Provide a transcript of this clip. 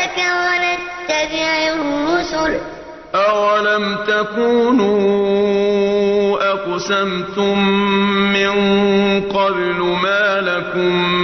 دعوتك ونتبع الرسل. أولم تكونوا أقسمتم من قبل ما لكم